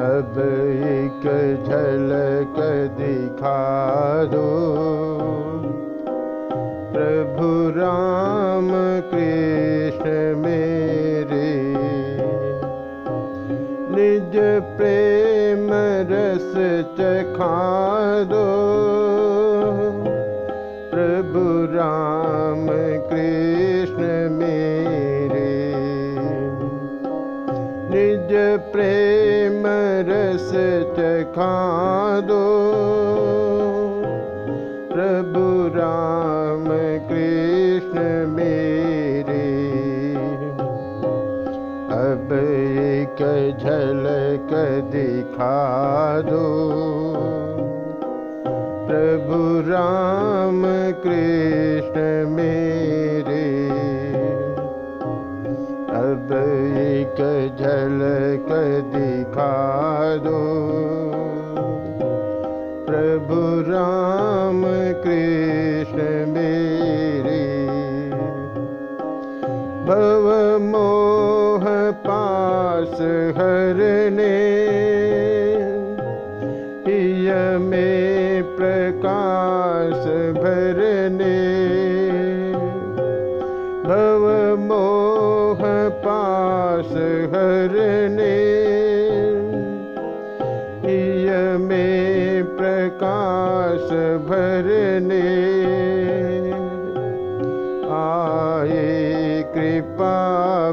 अब एक झलक दिखा दो प्रभु राम कृष्ण मेरे निज प्रेम रस चखा प्रभु राम कृष्ण मेरे। अब एक झलक दिखा दो। प्रभु राम कृष्ण मेरे। अब एक झलक दिखा दो। मोह पास हरने हिय में प्रकाश भरने। भव मोह पास हरने।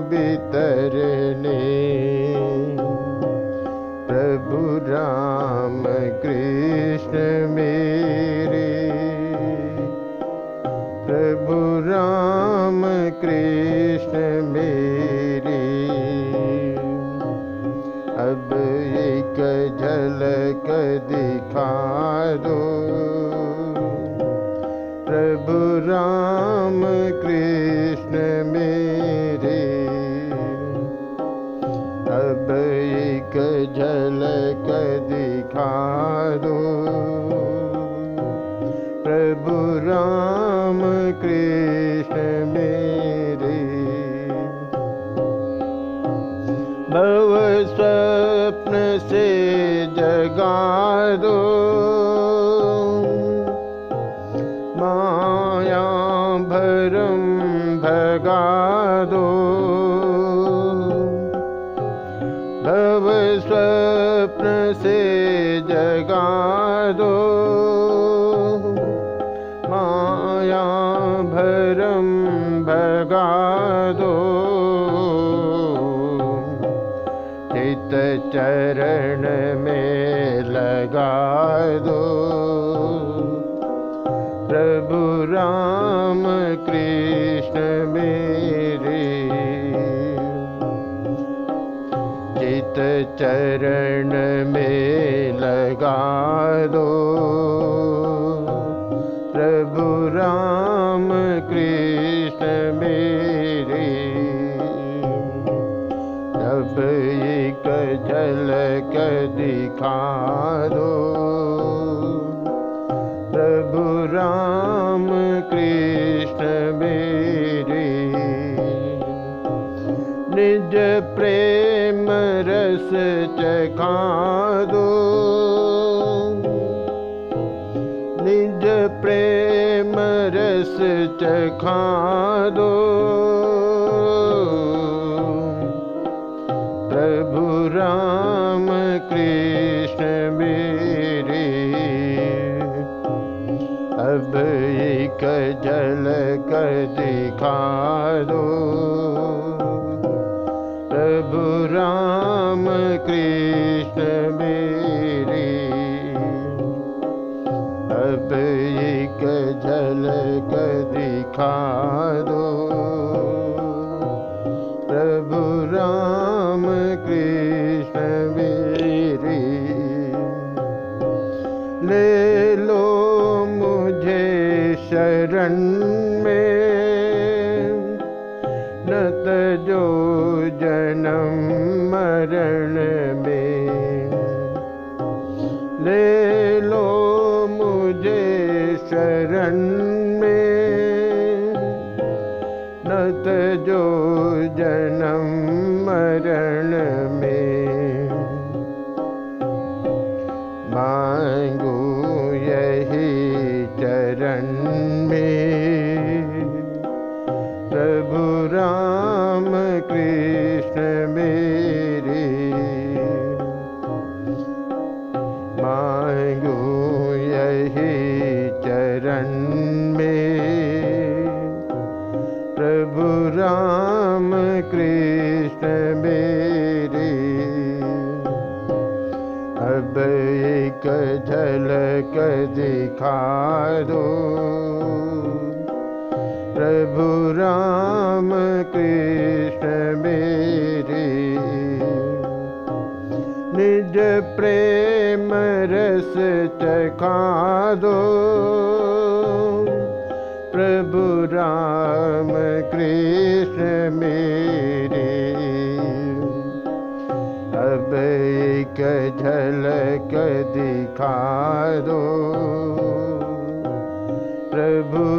वितरने प्रभु राम कृष्ण मेरे। प्रभु राम कृष्ण मेरे। अब एक झलक झलक दिखा दो प्रभु राम कृष्ण मेरे। भव स्वप्न से जगा दो माया भरम भगा दो माया भरम भगा दो चित चरण में लगा चरण में लगा दो। प्रभु राम कृष्ण मेरे। अब एक झलक दिखा कादो निज प्रेम रस चखादो कृष्ण मेरे, अब एक झलक दिखा दो। प्रभु राम कृष्ण मेरे, ले लो मुझे शरण में, नत जो जन्म शरण में। ले लो मुझे शरण में। नत जो जन्म मरण में। मांग कृष्ण मेरी। अब एक झलक दिखा दो। प्रभु राम कृष्ण मेरी। निज प्रेम रस चखा दो। प्रभु राम कृष्ण प्रभु